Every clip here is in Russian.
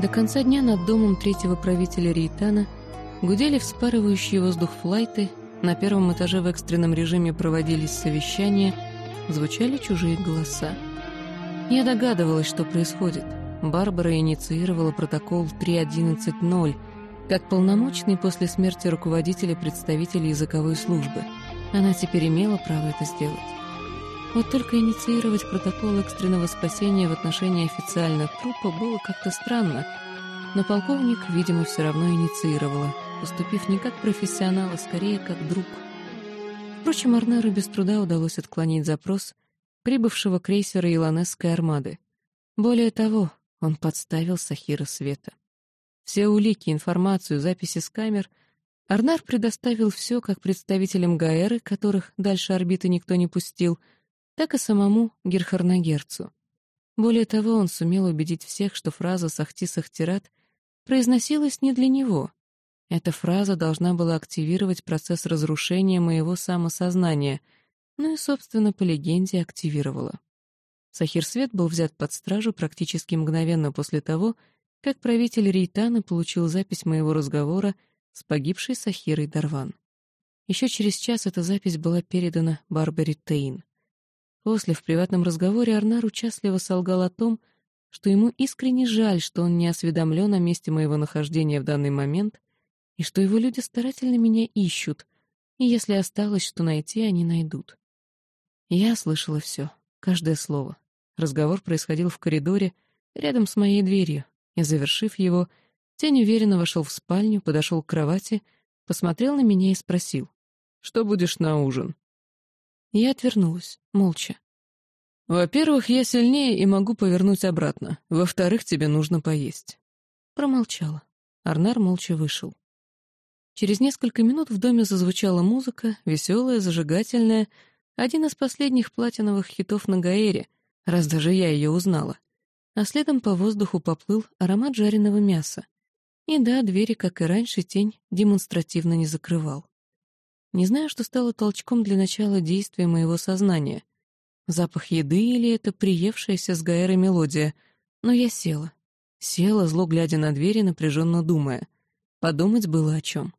До конца дня над домом третьего правителя Рейтана гудели вспарывающие воздух флайты, на первом этаже в экстренном режиме проводились совещания, звучали чужие голоса. Я догадывалась, что происходит. Барбара инициировала протокол 3.11.0 как полномочный после смерти руководителя представителей языковой службы. Она теперь имела право это сделать. Вот только инициировать протокол экстренного спасения в отношении официально трупа было как-то странно, но полковник, видимо, все равно инициировала, поступив не как профессионал, а скорее как друг. Впрочем, Арнеру без труда удалось отклонить запрос прибывшего крейсера Илонесской армады. Более того, он подставил Сахира Света. Все улики, информацию, записи с камер Арнар предоставил все как представителям Гаэры, которых дальше орбиты никто не пустил — так и самому Герхарнагерцу. Более того, он сумел убедить всех, что фраза «Сахти-Сахтират» произносилась не для него. Эта фраза должна была активировать процесс разрушения моего самосознания, ну и, собственно, по легенде активировала. Сахир-Свет был взят под стражу практически мгновенно после того, как правитель Рейтана получил запись моего разговора с погибшей Сахирой Дарван. Еще через час эта запись была передана Барбаре Тейн. После, в приватном разговоре, Арнар участливо солгал о том, что ему искренне жаль, что он не осведомлен о месте моего нахождения в данный момент, и что его люди старательно меня ищут, и если осталось что найти, они найдут. Я слышала все, каждое слово. Разговор происходил в коридоре, рядом с моей дверью, и, завершив его, тень уверенно вошел в спальню, подошел к кровати, посмотрел на меня и спросил, «Что будешь на ужин?» Я отвернулась, молча. «Во-первых, я сильнее и могу повернуть обратно. Во-вторых, тебе нужно поесть». Промолчала. Арнар молча вышел. Через несколько минут в доме зазвучала музыка, веселая, зажигательная, один из последних платиновых хитов на Гаэре, раз даже я ее узнала. А следом по воздуху поплыл аромат жареного мяса. И да, двери, как и раньше, тень демонстративно не закрывал. Не знаю, что стало толчком для начала действия моего сознания. Запах еды или это приевшаяся с Гаэрой мелодия. Но я села. Села, зло глядя на дверь и напряженно думая. Подумать было о чем.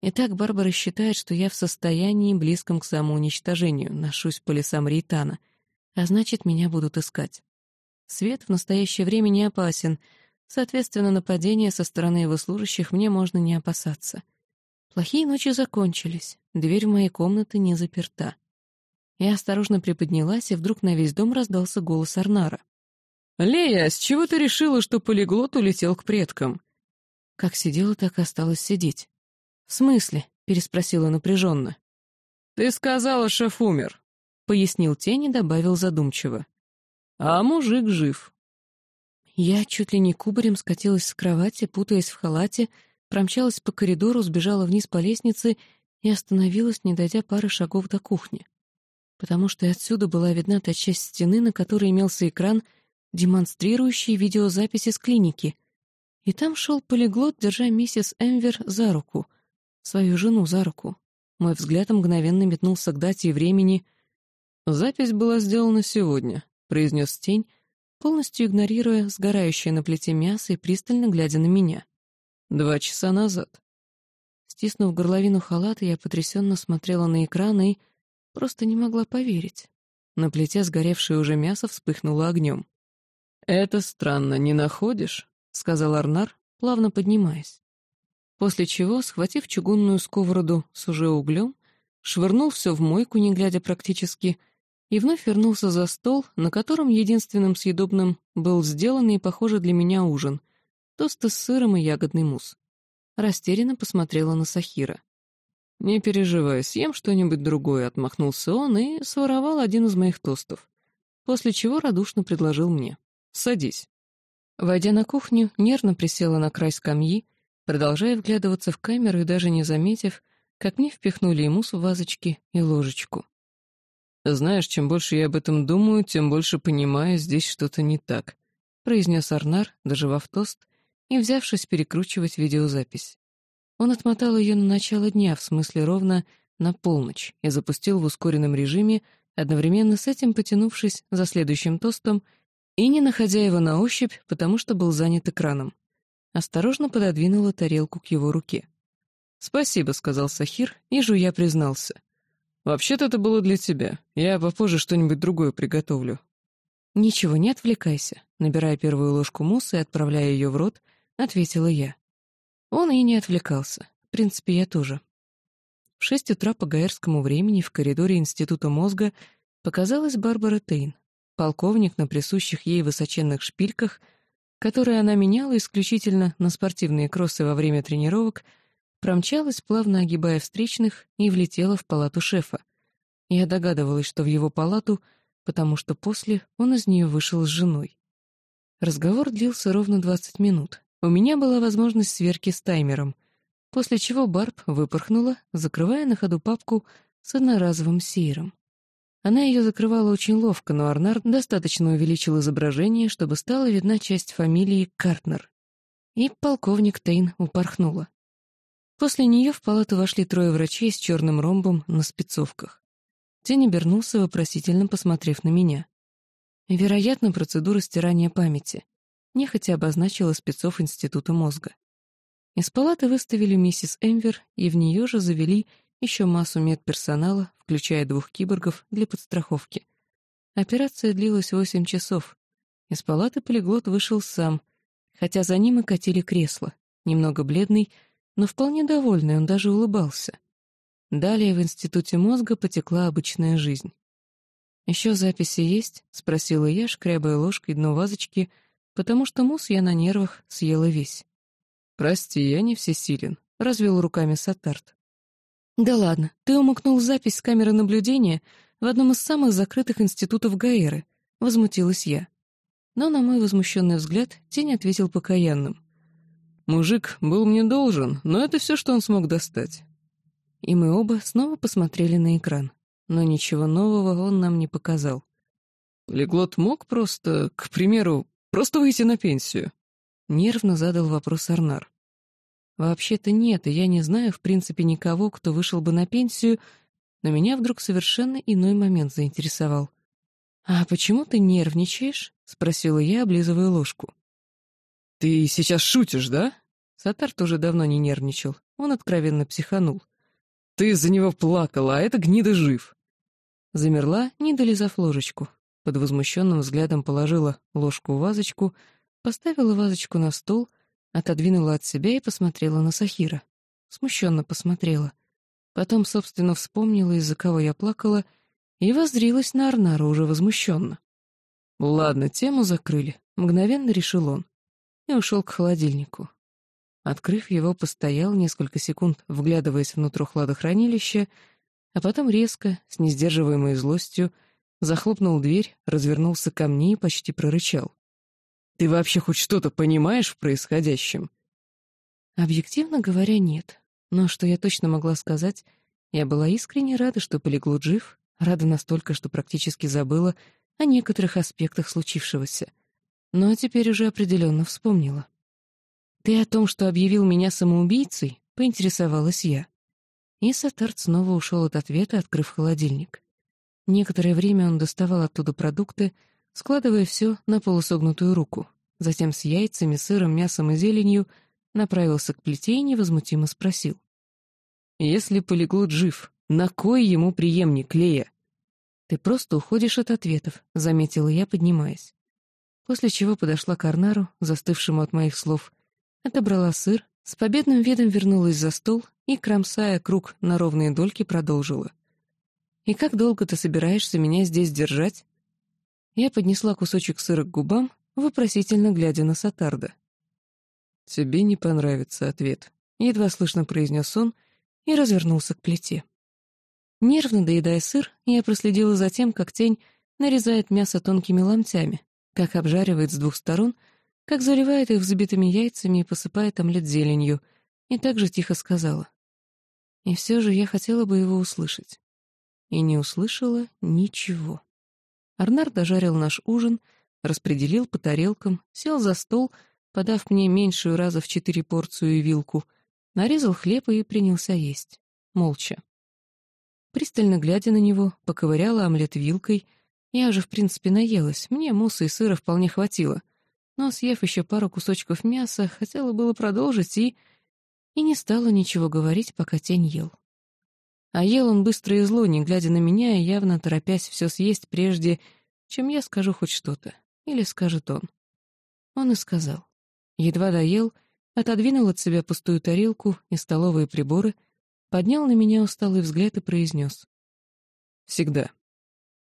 Итак, Барбара считает, что я в состоянии, близком к самоуничтожению, ношусь по лесам Рейтана, а значит, меня будут искать. Свет в настоящее время не опасен, соответственно, нападения со стороны его служащих мне можно не опасаться. Плохие ночи закончились, дверь в моей комнаты не заперта. Я осторожно приподнялась, и вдруг на весь дом раздался голос Арнара. «Лея, с чего ты решила, что полиглот улетел к предкам?» Как сидела, так и осталась сидеть. «В смысле?» — переспросила напряженно. «Ты сказала, шеф умер», — пояснил тень и добавил задумчиво. «А мужик жив». Я чуть ли не кубарем скатилась с кровати, путаясь в халате, промчалась по коридору, сбежала вниз по лестнице и остановилась, не дойдя пары шагов до кухни. Потому что отсюда была видна та часть стены, на которой имелся экран, демонстрирующий видеозаписи с клиники. И там шел полиглот, держа миссис Эмвер за руку, свою жену за руку. Мой взгляд мгновенно метнулся к дате и времени. «Запись была сделана сегодня», — произнес тень, полностью игнорируя сгорающее на плите мясо и пристально глядя на меня. Два часа назад. Стиснув горловину халата, я потрясенно смотрела на экран и просто не могла поверить. На плите сгоревшее уже мясо вспыхнуло огнем. «Это странно, не находишь?» — сказал Арнар, плавно поднимаясь. После чего, схватив чугунную сковороду с уже углем, швырнул все в мойку, не глядя практически, и вновь вернулся за стол, на котором единственным съедобным был сделанный, похоже, для меня ужин — тосты с сыром и ягодный мусс. Растерянно посмотрела на Сахира. «Не переживай, съем что-нибудь другое», — отмахнулся он и своровал один из моих тостов, после чего радушно предложил мне. «Садись». Войдя на кухню, нервно присела на край скамьи, продолжая вглядываться в камеру и даже не заметив, как мне впихнули и мусс в вазочки и ложечку. «Знаешь, чем больше я об этом думаю, тем больше понимаю, здесь что-то не так», — произнес Арнар, доживав тост и взявшись перекручивать видеозапись. Он отмотал ее на начало дня, в смысле ровно на полночь, и запустил в ускоренном режиме, одновременно с этим потянувшись за следующим тостом и не находя его на ощупь, потому что был занят экраном. осторожно пододвинула тарелку к его руке. «Спасибо», — сказал Сахир, и жуя признался. «Вообще-то это было для тебя. Я попозже что-нибудь другое приготовлю». «Ничего, не отвлекайся», — набирая первую ложку мусса и отправляя ее в рот, ответила я. Он и не отвлекался. В принципе, я тоже. В шесть утра по гаэрскому времени в коридоре Института мозга показалась Барбара Тейн, полковник на присущих ей высоченных шпильках, которые она меняла исключительно на спортивные кроссы во время тренировок — промчалась, плавно огибая встречных, и влетела в палату шефа. Я догадывалась, что в его палату, потому что после он из нее вышел с женой. Разговор длился ровно 20 минут. У меня была возможность сверки с таймером, после чего Барб выпорхнула, закрывая на ходу папку с одноразовым сейром. Она ее закрывала очень ловко, но Арнар достаточно увеличил изображение, чтобы стала видна часть фамилии Картнер. И полковник Тейн упорхнула. После нее в палату вошли трое врачей с черным ромбом на спецовках. Тень обернулся, вопросительно посмотрев на меня. Вероятно, процедура стирания памяти. Нехотя обозначила спецов Института мозга. Из палаты выставили миссис Эмвер, и в нее же завели еще массу медперсонала, включая двух киборгов для подстраховки. Операция длилась восемь часов. Из палаты полиглот вышел сам, хотя за ним и катили кресло, немного бледный, но вполне довольный, он даже улыбался. Далее в Институте мозга потекла обычная жизнь. «Еще записи есть?» — спросила я, шкрябая ложкой дно вазочки, потому что мусс я на нервах съела весь. «Прости, я не всесилен», — развел руками Сатарт. «Да ладно, ты умыкнул запись с камеры наблюдения в одном из самых закрытых институтов Гаэры», — возмутилась я. Но на мой возмущенный взгляд тень ответил покаянным. Мужик был мне должен, но это все, что он смог достать. И мы оба снова посмотрели на экран, но ничего нового он нам не показал. Полиглот мог просто, к примеру, просто выйти на пенсию? Нервно задал вопрос Арнар. Вообще-то нет, и я не знаю, в принципе, никого, кто вышел бы на пенсию, но меня вдруг совершенно иной момент заинтересовал. «А почему ты нервничаешь?» — спросила я, облизывая ложку. «Ты сейчас шутишь, да?» Сатар тоже давно не нервничал. Он откровенно психанул. «Ты за него плакала, а это гнида жив!» Замерла, не долизав ложечку. Под возмущенным взглядом положила ложку в вазочку, поставила вазочку на стол, отодвинула от себя и посмотрела на Сахира. Смущенно посмотрела. Потом, собственно, вспомнила, из-за кого я плакала, и воззрилась на Арнара уже возмущенно. «Ладно, тему закрыли», — мгновенно решил он и ушел к холодильнику. Открыв его, постоял несколько секунд, вглядываясь внутрь хладохранилища, а потом резко, с несдерживаемой злостью, захлопнул дверь, развернулся ко мне и почти прорычал. «Ты вообще хоть что-то понимаешь в происходящем?» Объективно говоря, нет. Но что я точно могла сказать, я была искренне рада, что полиглот жив, рада настолько, что практически забыла о некоторых аспектах случившегося — но теперь уже определенно вспомнила. «Ты о том, что объявил меня самоубийцей?» — поинтересовалась я. И Сатарт снова ушел от ответа, открыв холодильник. Некоторое время он доставал оттуда продукты, складывая все на полусогнутую руку. Затем с яйцами, сыром, мясом и зеленью направился к плите и невозмутимо спросил. «Если полиглот жив, на кой ему преемник, Лея?» «Ты просто уходишь от ответов», — заметила я, поднимаясь после чего подошла к Арнару, застывшему от моих слов, отобрала сыр, с победным видом вернулась за стол и, кромсая круг на ровные дольки, продолжила. «И как долго ты собираешься меня здесь держать?» Я поднесла кусочек сыра к губам, вопросительно глядя на Сатарда. «Тебе не понравится ответ», — едва слышно произнес он и развернулся к плите. Нервно доедая сыр, я проследила за тем, как тень нарезает мясо тонкими ломтями, как обжаривает с двух сторон, как заливает их взбитыми яйцами и посыпает омлет зеленью, и также тихо сказала. И все же я хотела бы его услышать. И не услышала ничего. Арнар дожарил наш ужин, распределил по тарелкам, сел за стол, подав мне меньшую раза в четыре порцию и вилку, нарезал хлеб и принялся есть. Молча. Пристально глядя на него, поковыряла омлет вилкой — я уже, в принципе, наелась, мне мусса и сыра вполне хватило. но, съев еще пару кусочков мяса, хотела было продолжить и... и не стала ничего говорить, пока тень ел. А ел он быстро и зло, не глядя на меня и явно торопясь все съесть прежде, чем я скажу хоть что-то. Или скажет он. Он и сказал. Едва доел, отодвинул от себя пустую тарелку и столовые приборы, поднял на меня усталый взгляд и произнес. «Всегда».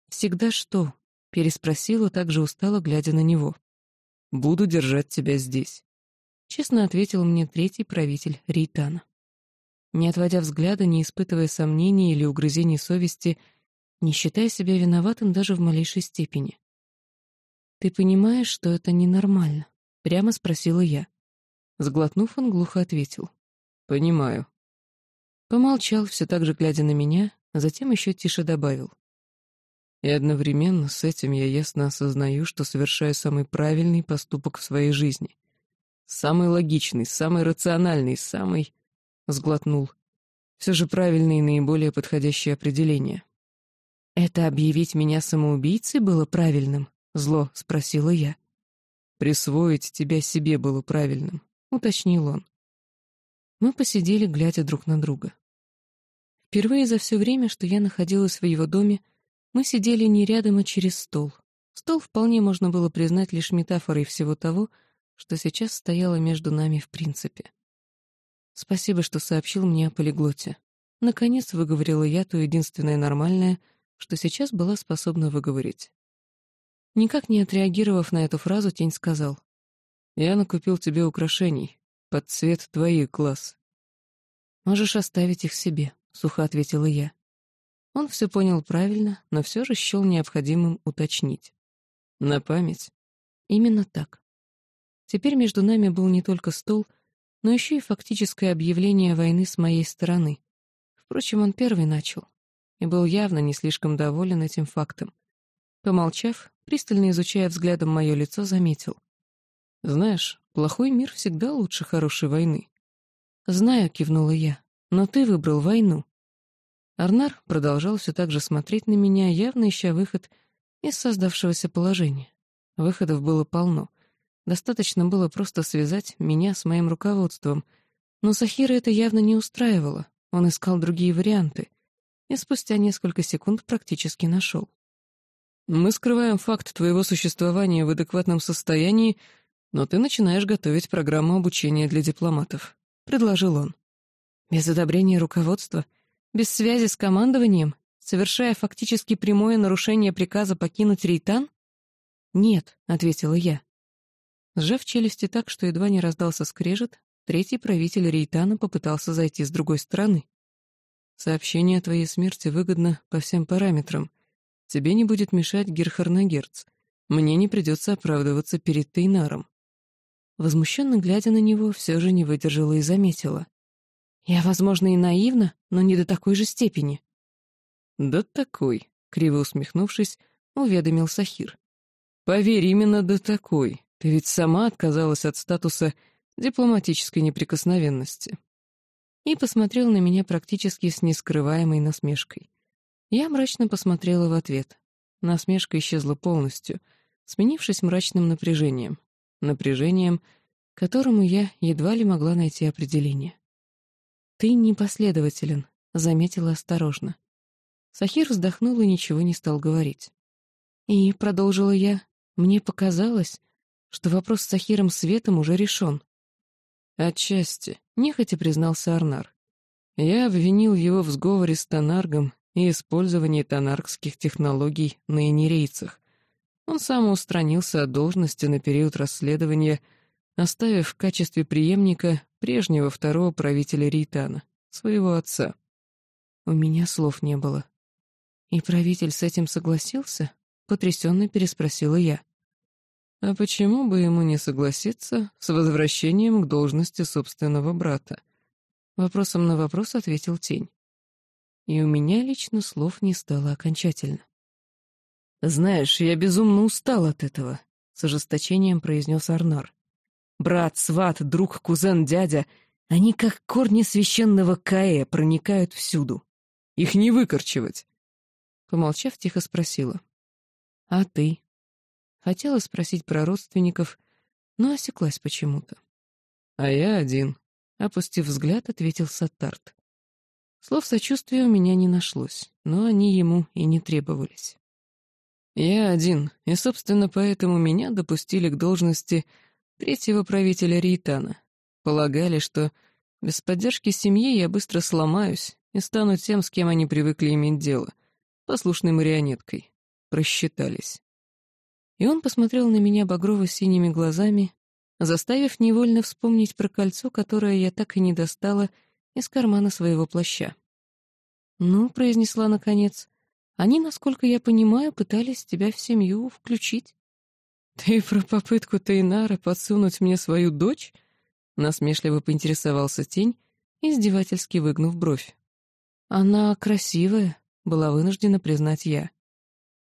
«Всегда что?» — переспросила, также устало, глядя на него. «Буду держать тебя здесь», — честно ответил мне третий правитель Рейтана. Не отводя взгляда, не испытывая сомнений или угрызений совести, не считая себя виноватым даже в малейшей степени. «Ты понимаешь, что это ненормально?» — прямо спросила я. Сглотнув, он глухо ответил. «Понимаю». Помолчал, все так же глядя на меня, затем еще тише добавил. И одновременно с этим я ясно осознаю, что совершаю самый правильный поступок в своей жизни. Самый логичный, самый рациональный, самый... Сглотнул. Все же правильное и наиболее подходящее определение. «Это объявить меня самоубийцей было правильным?» — зло спросила я. «Присвоить тебя себе было правильным», — уточнил он. Мы посидели, глядя друг на друга. Впервые за все время, что я находилась в его доме, мы сидели не рядом, а через стол. Стол вполне можно было признать лишь метафорой всего того, что сейчас стояло между нами в принципе. Спасибо, что сообщил мне о полиглоте. Наконец выговорила я то единственное нормальное, что сейчас была способна выговорить. Никак не отреагировав на эту фразу, тень сказал. «Я накупил тебе украшений. Под цвет твоих глаз». «Можешь оставить их себе», — сухо ответила я. Он все понял правильно, но все же счел необходимым уточнить. На память. Именно так. Теперь между нами был не только стол, но еще и фактическое объявление войны с моей стороны. Впрочем, он первый начал и был явно не слишком доволен этим фактом. Помолчав, пристально изучая взглядом мое лицо, заметил. «Знаешь, плохой мир всегда лучше хорошей войны». «Знаю», — кивнула я, — «но ты выбрал войну». Арнар продолжал все так же смотреть на меня, явно ища выход из создавшегося положения. Выходов было полно. Достаточно было просто связать меня с моим руководством. Но Сахира это явно не устраивало. Он искал другие варианты. И спустя несколько секунд практически нашел. «Мы скрываем факт твоего существования в адекватном состоянии, но ты начинаешь готовить программу обучения для дипломатов», — предложил он. «Без одобрения руководства?» Без связи с командованием, совершая фактически прямое нарушение приказа покинуть Рейтан? «Нет», — ответила я. Сжав челюсти так, что едва не раздался скрежет, третий правитель Рейтана попытался зайти с другой стороны. «Сообщение о твоей смерти выгодно по всем параметрам. Тебе не будет мешать Герхарнагерц. Мне не придется оправдываться перед Тейнаром». Возмущенно глядя на него, все же не выдержала и заметила. Я, возможно, и наивна, но не до такой же степени. «Да такой», — криво усмехнувшись, уведомил Сахир. «Поверь, именно до такой. Ты ведь сама отказалась от статуса дипломатической неприкосновенности». И посмотрел на меня практически с нескрываемой насмешкой. Я мрачно посмотрела в ответ. Насмешка исчезла полностью, сменившись мрачным напряжением. Напряжением, которому я едва ли могла найти определение. «Ты непоследователен», — заметила осторожно. Сахир вздохнул и ничего не стал говорить. И, продолжила я, мне показалось, что вопрос с Сахиром Светом уже решен. «Отчасти», — нехотя признался Арнар. «Я обвинил его в сговоре с Тонаргом и использовании тонаргских технологий на инерейцах. Он самоустранился от должности на период расследования, оставив в качестве преемника прежнего второго правителя Рейтана, своего отца. У меня слов не было. «И правитель с этим согласился?» — потрясенно переспросила я. «А почему бы ему не согласиться с возвращением к должности собственного брата?» Вопросом на вопрос ответил тень. И у меня лично слов не стало окончательно. «Знаешь, я безумно устал от этого», — с ожесточением произнес Арнар. Брат, сват, друг, кузен, дядя — они, как корни священного Каэ, проникают всюду. Их не выкорчевать. Помолчав, тихо спросила. «А ты?» Хотела спросить про родственников, но осеклась почему-то. «А я один», — опустив взгляд, ответил Саттарт. Слов сочувствия у меня не нашлось, но они ему и не требовались. «Я один, и, собственно, поэтому меня допустили к должности третьего правителя Рейтана. Полагали, что без поддержки семьи я быстро сломаюсь и стану тем, с кем они привыкли иметь дело, послушной марионеткой. Просчитались. И он посмотрел на меня багрово-синими глазами, заставив невольно вспомнить про кольцо, которое я так и не достала из кармана своего плаща. «Ну», — произнесла наконец, — «они, насколько я понимаю, пытались тебя в семью включить». «Ты про попытку Тейнара подсунуть мне свою дочь?» — насмешливо поинтересовался тень, издевательски выгнув бровь. «Она красивая», — была вынуждена признать я.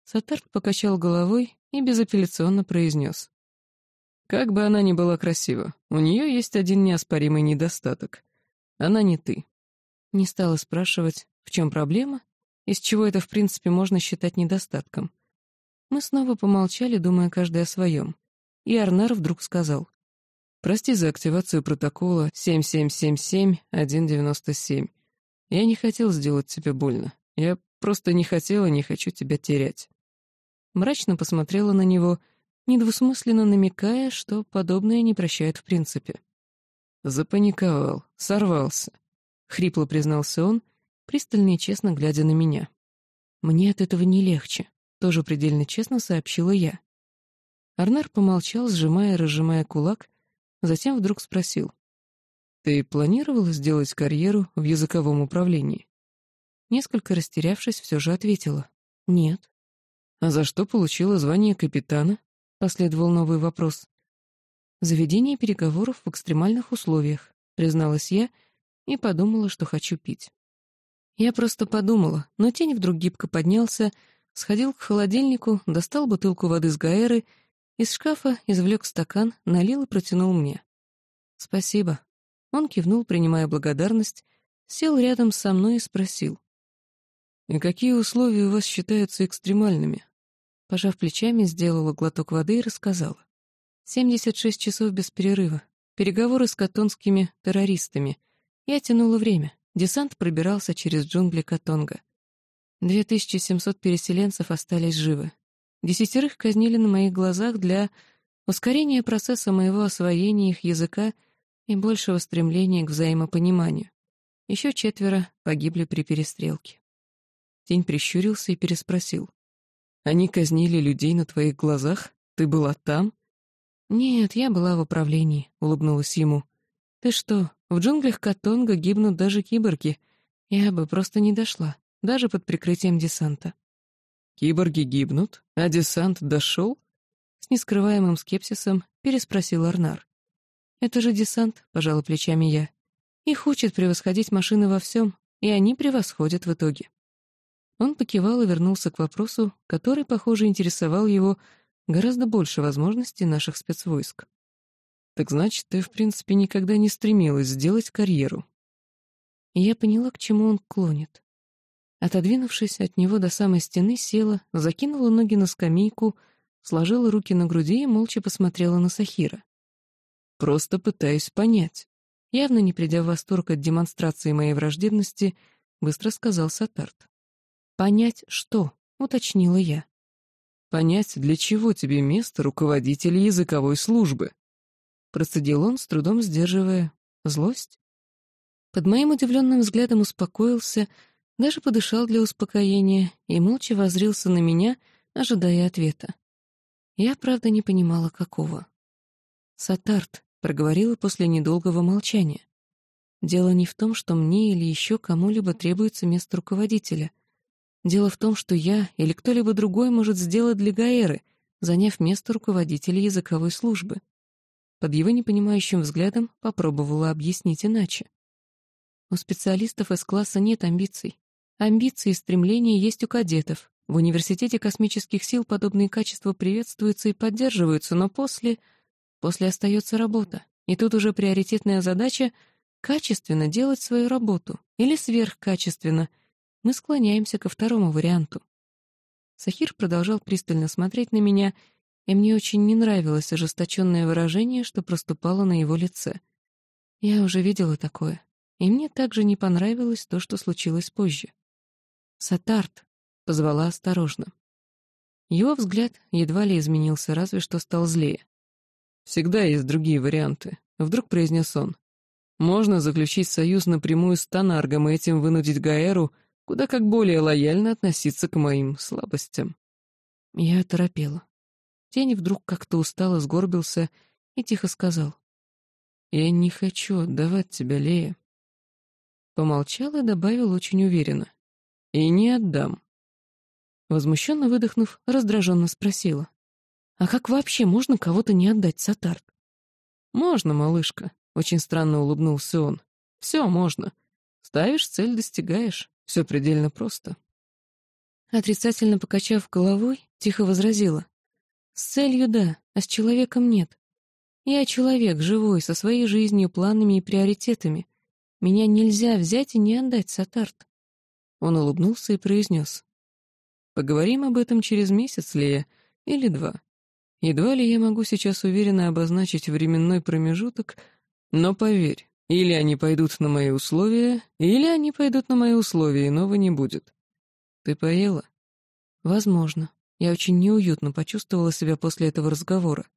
Сатарк покачал головой и безапелляционно произнес. «Как бы она ни была красива, у нее есть один неоспоримый недостаток. Она не ты». Не стала спрашивать, в чем проблема, из чего это, в принципе, можно считать недостатком. Мы снова помолчали, думая каждый о своем. И Арнар вдруг сказал. «Прости за активацию протокола 7777-197. Я не хотел сделать тебе больно. Я просто не хотела и не хочу тебя терять». Мрачно посмотрела на него, недвусмысленно намекая, что подобное не прощает в принципе. Запаниковал, сорвался. Хрипло признался он, пристально и честно глядя на меня. «Мне от этого не легче», — тоже предельно честно сообщила я. Арнар помолчал, сжимая и разжимая кулак, Затем вдруг спросил. «Ты планировала сделать карьеру в языковом управлении?» Несколько растерявшись, все же ответила. «Нет». «А за что получила звание капитана?» — последовал новый вопрос. «Заведение переговоров в экстремальных условиях», — призналась я и подумала, что хочу пить. Я просто подумала, но тень вдруг гибко поднялся, сходил к холодильнику, достал бутылку воды с гаэры — из шкафа извлек стакан, налил и протянул мне. «Спасибо». Он кивнул, принимая благодарность, сел рядом со мной и спросил. «И какие условия у вас считаются экстремальными?» Пожав плечами, сделала глоток воды и рассказала. «Семьдесят шесть часов без перерыва. Переговоры с катонскими террористами. Я тянула время. Десант пробирался через джунгли Катонга. семьсот переселенцев остались живы. Десятерых казнили на моих глазах для ускорения процесса моего освоения их языка и большего стремления к взаимопониманию. Еще четверо погибли при перестрелке. Тень прищурился и переспросил. «Они казнили людей на твоих глазах? Ты была там?» «Нет, я была в управлении», — улыбнулась ему. «Ты что, в джунглях Катонга гибнут даже киборги. Я бы просто не дошла, даже под прикрытием десанта». «Киборги гибнут, а десант дошел?» С нескрываемым скепсисом переспросил Арнар. «Это же десант», — пожала плечами я. «Их учат превосходить машины во всем, и они превосходят в итоге». Он покивал и вернулся к вопросу, который, похоже, интересовал его гораздо больше возможностей наших спецвойск. «Так значит, ты, в принципе, никогда не стремилась сделать карьеру?» И я поняла, к чему он клонит. Отодвинувшись от него до самой стены, села, закинула ноги на скамейку, сложила руки на груди и молча посмотрела на Сахира. «Просто пытаюсь понять». Явно не придя в восторг от демонстрации моей враждебности, быстро сказал Сатарт. «Понять что?» — уточнила я. «Понять, для чего тебе место руководителя языковой службы?» Процедил он, с трудом сдерживая злость. Под моим удивленным взглядом успокоился — даже подышал для успокоения и молча возрился на меня, ожидая ответа. Я, правда, не понимала, какого. «Сатарт», — проговорила после недолгого молчания. «Дело не в том, что мне или еще кому-либо требуется место руководителя. Дело в том, что я или кто-либо другой может сделать для Гаэры, заняв место руководителя языковой службы». Под его непонимающим взглядом попробовала объяснить иначе. У специалистов из класса нет амбиций. Амбиции и стремления есть у кадетов. В университете космических сил подобные качества приветствуются и поддерживаются, но после... После остается работа. И тут уже приоритетная задача — качественно делать свою работу. Или сверхкачественно. Мы склоняемся ко второму варианту. Сахир продолжал пристально смотреть на меня, и мне очень не нравилось ожесточенное выражение, что проступало на его лице. Я уже видела такое, и мне также не понравилось то, что случилось позже. «Сатарт», — позвала осторожно. Его взгляд едва ли изменился, разве что стал злее. «Всегда есть другие варианты», — вдруг произнес он. «Можно заключить союз напрямую с Танаргом и этим вынудить Гаэру куда как более лояльно относиться к моим слабостям». Я оторопела. Тень вдруг как-то устало сгорбился и тихо сказал. «Я не хочу отдавать тебя, Лея». Помолчал и добавил очень уверенно. «И не отдам». Возмущенно выдохнув, раздраженно спросила. «А как вообще можно кого-то не отдать, Сатарт?» «Можно, малышка», — очень странно улыбнулся он. «Все можно. Ставишь цель, достигаешь. Все предельно просто». Отрицательно покачав головой, тихо возразила. «С целью да, а с человеком нет. Я человек, живой, со своей жизнью, планами и приоритетами. Меня нельзя взять и не отдать, Сатарт». Он улыбнулся и произнес. «Поговорим об этом через месяц, Лея, или два. Едва ли я могу сейчас уверенно обозначить временной промежуток, но поверь, или они пойдут на мои условия, или они пойдут на мои условия, иного не будет. Ты поела? Возможно. Я очень неуютно почувствовала себя после этого разговора.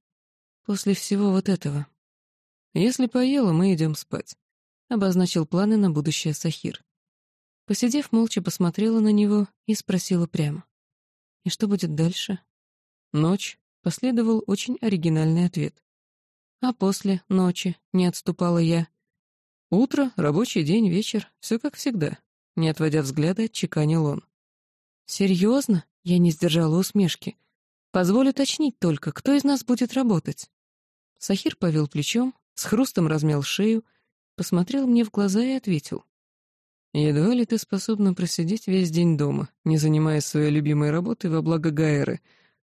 После всего вот этого. Если поела, мы идем спать. Обозначил планы на будущее Сахир. Посидев, молча посмотрела на него и спросила прямо. «И что будет дальше?» «Ночь, Последовал очень оригинальный ответ. А после ночи не отступала я. Утро, рабочий день, вечер, все как всегда. Не отводя взгляда, отчеканил он. «Серьезно?» — я не сдержала усмешки. «Позволь уточнить только, кто из нас будет работать?» Сахир повел плечом, с хрустом размял шею, посмотрел мне в глаза и ответил. «Едва ли ты способна просидеть весь день дома, не занимаясь своей любимой работой во благо Гаэры,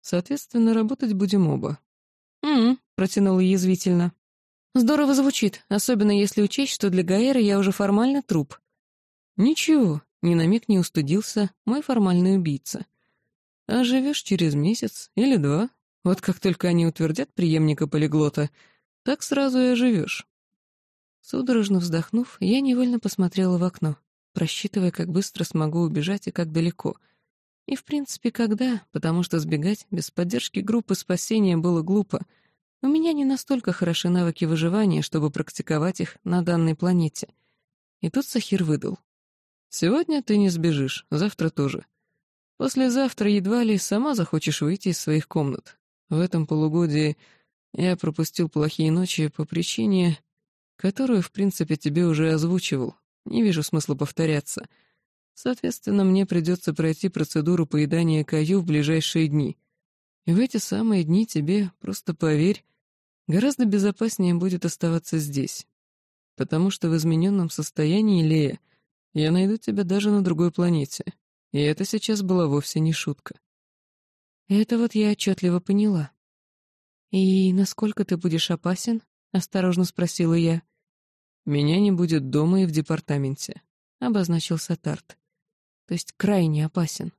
Соответственно, работать будем оба. «М-м», протянула язвительно. «Здорово звучит, особенно если учесть, что для Гаэра я уже формально труп». «Ничего», — ни на миг не устудился мой формальный убийца. «А живешь через месяц или два. Вот как только они утвердят преемника полиглота, так сразу и оживешь». Судорожно вздохнув, я невольно посмотрела в окно, просчитывая, как быстро смогу убежать и как далеко — и, в принципе, когда, потому что сбегать без поддержки группы спасения было глупо. У меня не настолько хороши навыки выживания, чтобы практиковать их на данной планете. И тут Сахир выдал. «Сегодня ты не сбежишь, завтра тоже. Послезавтра едва ли сама захочешь выйти из своих комнат. В этом полугодии я пропустил плохие ночи по причине, которую, в принципе, тебе уже озвучивал. Не вижу смысла повторяться». Соответственно, мне придется пройти процедуру поедания каю в ближайшие дни. И в эти самые дни тебе, просто поверь, гораздо безопаснее будет оставаться здесь. Потому что в измененном состоянии, Лея, я найду тебя даже на другой планете. И это сейчас была вовсе не шутка. Это вот я отчетливо поняла. «И насколько ты будешь опасен?» — осторожно спросила я. «Меня не будет дома и в департаменте», — обозначил Сатарт то есть крайне опасен.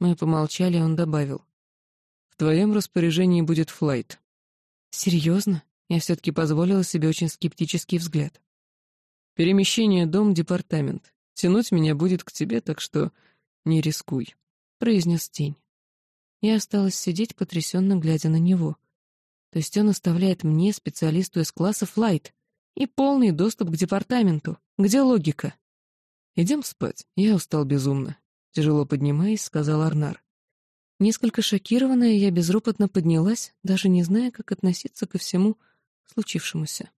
Мы помолчали, он добавил. «В твоем распоряжении будет флайт». «Серьезно?» Я все-таки позволила себе очень скептический взгляд. «Перемещение дом-департамент. Тянуть меня будет к тебе, так что не рискуй», — произнес тень. Я осталась сидеть, потрясенно глядя на него. То есть он оставляет мне, специалисту из класса, флайт и полный доступ к департаменту. Где логика? «Идем спать, я устал безумно», — тяжело поднимаясь, сказал Арнар. Несколько шокированная, я безропотно поднялась, даже не зная, как относиться ко всему случившемуся.